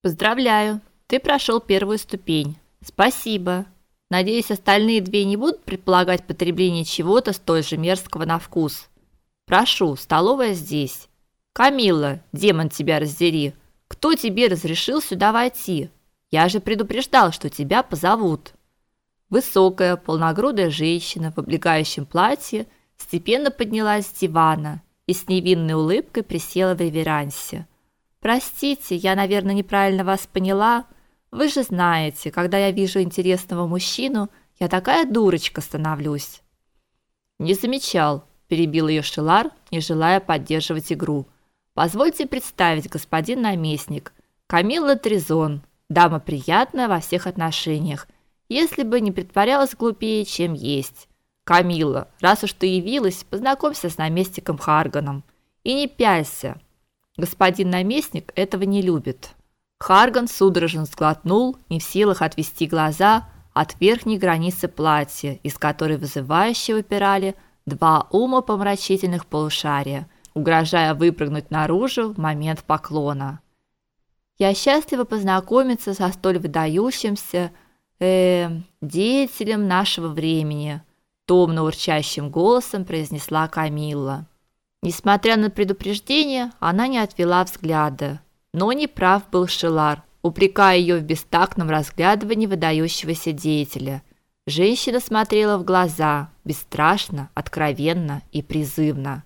Поздравляю, ты прошел первую ступень. Спасибо. Надеюсь, остальные две не будут предполагать потребление чего-то столь же мерзкого на вкус. Прошу, столовая здесь. Камилла, демон тебя раздери. Кто тебе разрешил сюда войти? Я же предупреждал, что тебя позовут. Высокая, полногрудая женщина в облегающем платье степенно поднялась с дивана и с невинной улыбкой присела в реверансе. Простите, я, наверное, неправильно вас поняла. Вы же знаете, когда я вижу интересного мужчину, я такая дурочка становлюсь. Не замечал, перебил ее Шилар, не желая поддерживать игру. Позвольте представить, господин наместник, Камилла Тризон, дама приятная во всех отношениях, если бы не притворялась глупее, чем есть. Камилла, раз уж ты явилась, познакомься с наместником Харганом и не пялься. Господин наместник этого не любит. Харган судорожно сглотнул, не в силах отвести глаза от верхней границы платья, из которой вызывающе выпирали два умопомрачительных полушария, угрожая выпрыгнуть наружу в момент поклона. Я счастлива познакомиться со столь выдающимся э, деятелем нашего времени, томно урчащим голосом произнесла Камилла. Несмотря на предупреждение, она не отвела взгляда. Но не прав был Шелар, упрекая ее в бестактном разглядывании выдающегося деятеля. Женщина смотрела в глаза, бесстрашно, откровенно и призывно.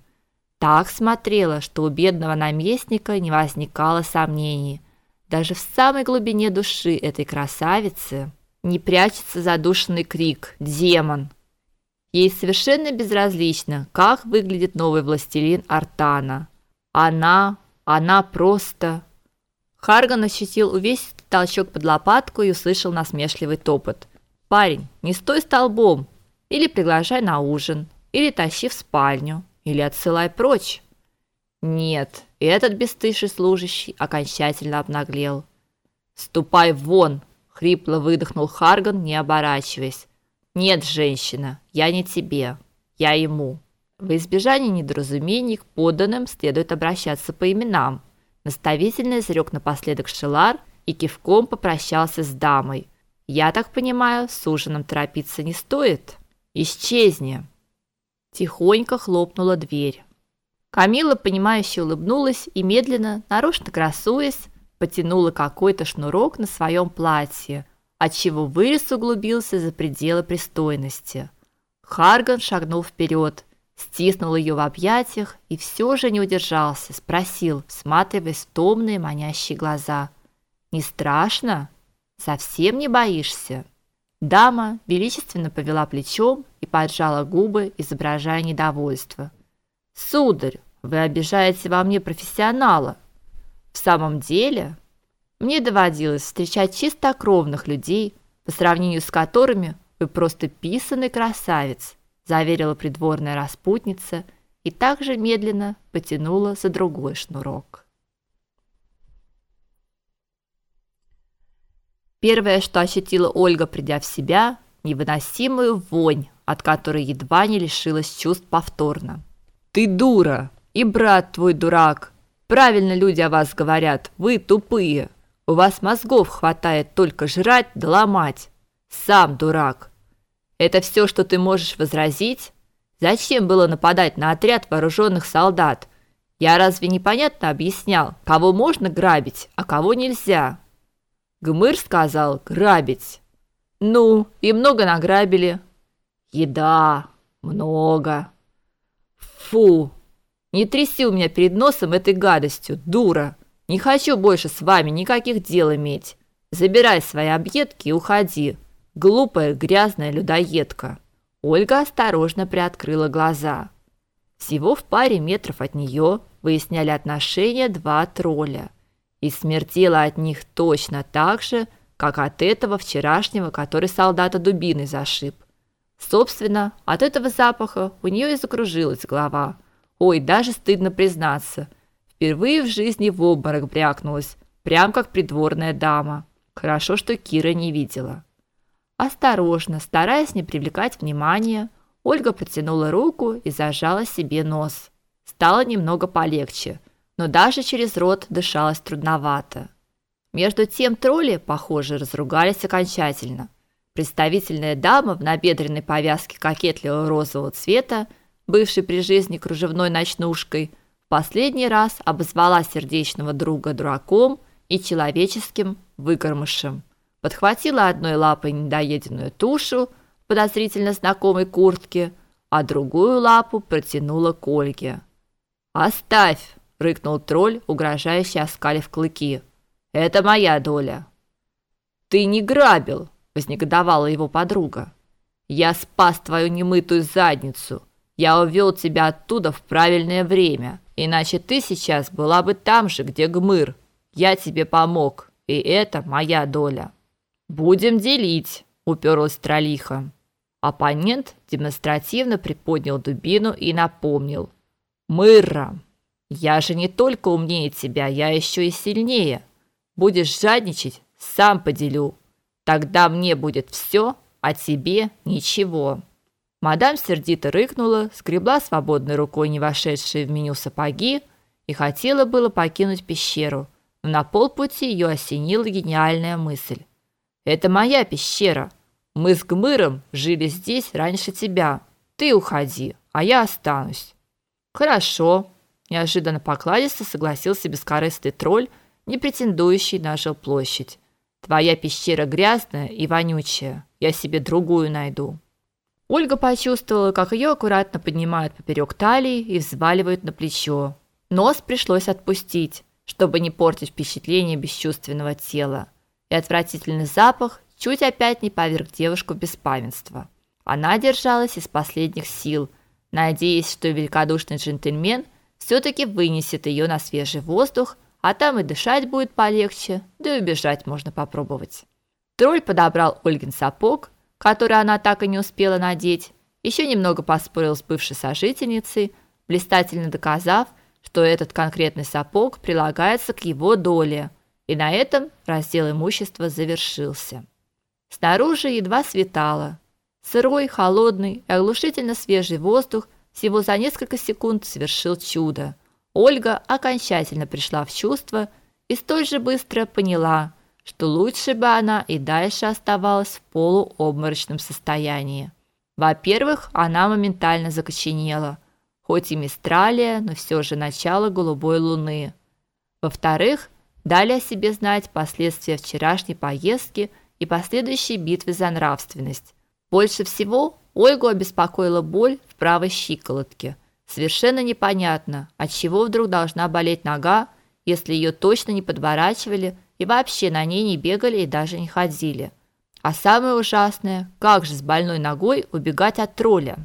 Так смотрела, что у бедного наместника не возникало сомнений. Даже в самой глубине души этой красавицы не прячется задушенный крик «Демон!». Ей совершенно безразлично, как выглядит новый властелин Артана. Она, она просто... Харган ощутил увесистый толчок под лопатку и услышал насмешливый топот. «Парень, не стой столбом! Или приглашай на ужин, или тащи в спальню, или отсылай прочь!» Нет, этот бесстыжий служащий окончательно обнаглел. «Ступай вон!» — хрипло выдохнул Харган, не оборачиваясь. Нет, женщина, я не тебе, я ему. В избежание недоразумений к подданным следует обращаться по именам. Наставительно изрек напоследок Шелар и кивком попрощался с дамой. Я так понимаю, с ужином торопиться не стоит. Исчезни. Тихонько хлопнула дверь. Камила, понимающе улыбнулась и медленно, нарочно красуясь, потянула какой-то шнурок на своем платье, отчего вырез углубился за пределы пристойности. Харган шагнул вперед, стиснул ее в объятиях и все же не удержался, спросил, всматриваясь в томные манящие глаза: "Не страшно? Совсем не боишься?" Дама величественно повела плечом и поджала губы, изображая недовольство. "Сударь, вы обижаете во мне профессионала. В самом деле, мне доводилось встречать чистокровных людей, по сравнению с которыми вы просто писаный красавец, заверила придворная распутница и также медленно потянула за другой шнурок. Первое, что ощутила Ольга, придя в себя, невыносимую вонь, от которой едва не лишилась чувств повторно. Ты дура, и брат твой дурак. Правильно люди о вас говорят, вы тупые. У вас мозгов хватает только жрать да ломать. Сам дурак. Это все, что ты можешь возразить? Зачем было нападать на отряд вооруженных солдат? Я разве непонятно объяснял, кого можно грабить, а кого нельзя? Гмыр сказал грабить. Ну, и много награбили. Еда, много. Фу, не тряси у меня перед носом этой гадостью, дура. Не хочу больше с вами никаких дел иметь. Забирай свои объедки и уходи. Глупая, грязная людоедка. Ольга осторожно приоткрыла глаза. Всего в паре метров от нее выясняли отношения два тролля. И смертело от них точно так же, как от этого вчерашнего, который солдата дубиной зашиб. Собственно, от этого запаха у нее и закружилась голова. Ой, даже стыдно признаться – Впервые в жизни в обморок брякнулась, прям как придворная дама. Хорошо, что Кира не видела. Осторожно, стараясь не привлекать внимания, Ольга протянула руку и зажала себе нос. Стало немного полегче, но даже через рот дышалось трудновато. Между тем тролли, похоже, разругались окончательно. Представительная дама в набедренной повязке кокетливого розового цвета, бывшей при жизни кружевной ночнушкой, последний раз обозвала сердечного друга дураком и человеческим выкормышем. Подхватила одной лапой недоеденную тушу в подозрительно знакомой куртке, а другую лапу протянула к Ольге. "Оставь", рыкнул тролль, угрожающе оскалив клыки. "Это моя доля". "Ты не грабил", вознегодовала его подруга. "Я спас твою немытую задницу. Я увел тебя оттуда в правильное время, иначе ты сейчас была бы там же, где Гмыр. Я тебе помог, и это моя доля". Будем делить, уперлась Тролиха. Оппонент демонстративно приподнял дубину и напомнил: "Мырра, я же не только умнее тебя, я еще и сильнее. Будешь жадничать, сам поделю. Тогда мне будет все, а тебе ничего". Мадам сердито рыкнула, скребла свободной рукой не вошедшие в меню сапоги и хотела было покинуть пещеру. Но на полпути ее осенила гениальная мысль. Это моя пещера. Мы с Гмыром жили здесь раньше тебя. Ты уходи, а я останусь. Хорошо, неожиданно покладисто согласился бескорыстный тролль, не претендующий на жилплощадь. Твоя пещера грязная и вонючая. Я себе другую найду. Ольга почувствовала, как ее аккуратно поднимают поперек талии и взваливают на плечо. Нос пришлось отпустить, чтобы не портить впечатление бесчувственного тела и отвратительный запах чуть опять не поверг девушку в беспамятство. Она держалась из последних сил, надеясь, что великодушный джентльмен все таки вынесет ее на свежий воздух, а там и дышать будет полегче, да и убежать можно попробовать. Тролль подобрал Ольгин сапог, который она так и не успела надеть, еще немного поспорил с бывшей сожительницей, блистательно доказав, что этот конкретный сапог прилагается к его доле – и на этом раздел имущества завершился. Снаружи едва светало. Сырой, холодный и оглушительно свежий воздух всего за несколько секунд совершил чудо. Ольга окончательно пришла в чувство и столь же быстро поняла, что лучше бы она и дальше оставалась в полуобморочном состоянии. Во-первых, она моментально закоченела, хоть и мистралия, но все же начало голубой луны. Во-вторых, дали о себе знать последствия вчерашней поездки и последующей битвы за нравственность. Больше всего Ольгу обеспокоила боль в правой щиколотке. Совершенно непонятно, от чего вдруг должна болеть нога, если ее точно не подворачивали и вообще на ней не бегали и даже не ходили. А самое ужасное, как же с больной ногой убегать от тролля?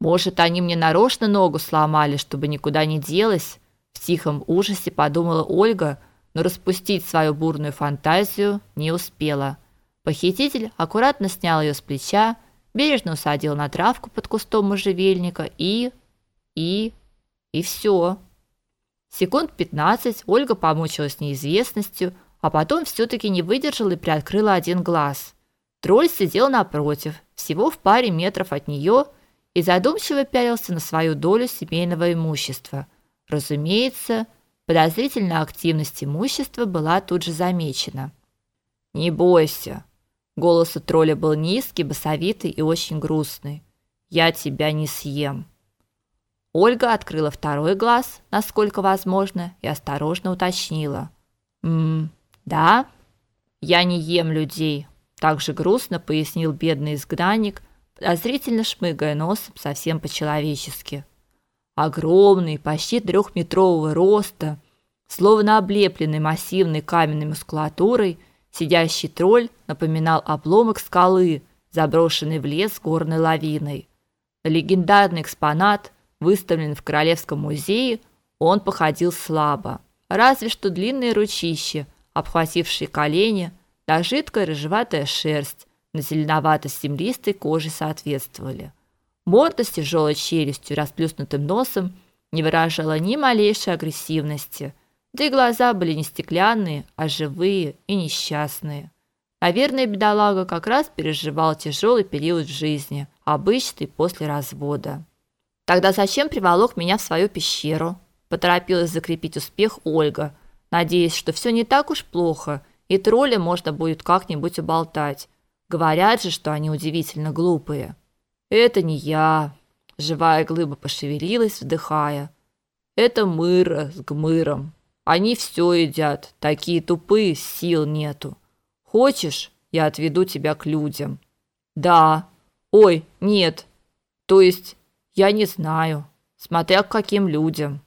Может, они мне нарочно ногу сломали, чтобы никуда не делась? В тихом ужасе подумала Ольга – но распустить свою бурную фантазию не успела. Похититель аккуратно снял ее с плеча, бережно усадил на травку под кустом можжевельника и и и все. Секунд 15 Ольга помучилась неизвестностью, а потом все таки не выдержала и приоткрыла один глаз. Тролль сидел напротив, всего в паре метров от нее, и задумчиво пялился на свою долю семейного имущества. Разумеется, Подозрительная активность имущества была тут же замечена. Не бойся. Голос у тролля был низкий, басовитый и очень грустный. Я тебя не съем. Ольга открыла второй глаз, насколько возможно, и осторожно уточнила: "М, да? Я не ем людей", также грустно пояснил бедный изгнанник, подозрительно шмыгая носом совсем по-человечески. Огромный, почти трехметрового роста, словно облепленный массивной каменной мускулатурой, сидящий тролль напоминал обломок скалы, заброшенный в лес горной лавиной. Легендарный экспонат, выставленный в Королевском музее, он походил слабо. Разве что длинные ручища, обхватившие колени, да жидкая рыжеватая шерсть на зеленовато-землистой коже соответствовали. Морда с тяжелой челюстью и расплюснутым носом не выражала ни малейшей агрессивности, да и глаза были не стеклянные, а живые и несчастные. Наверное, бедолага как раз переживал тяжелый период в жизни, обычный после развода. Тогда зачем приволок меня в свою пещеру? Поторопилась закрепить успех Ольга, надеясь, что все не так уж плохо, И тролля можно будет как-нибудь уболтать. Говорят же, что они удивительно глупые. Это не я. Живая глыба пошевелилась, вдыхая. Это мыра с гмыром. Они все едят, такие тупые, сил нету. Хочешь, я отведу тебя к людям? Да. Ой, нет. То есть, я не знаю, смотря к каким людям.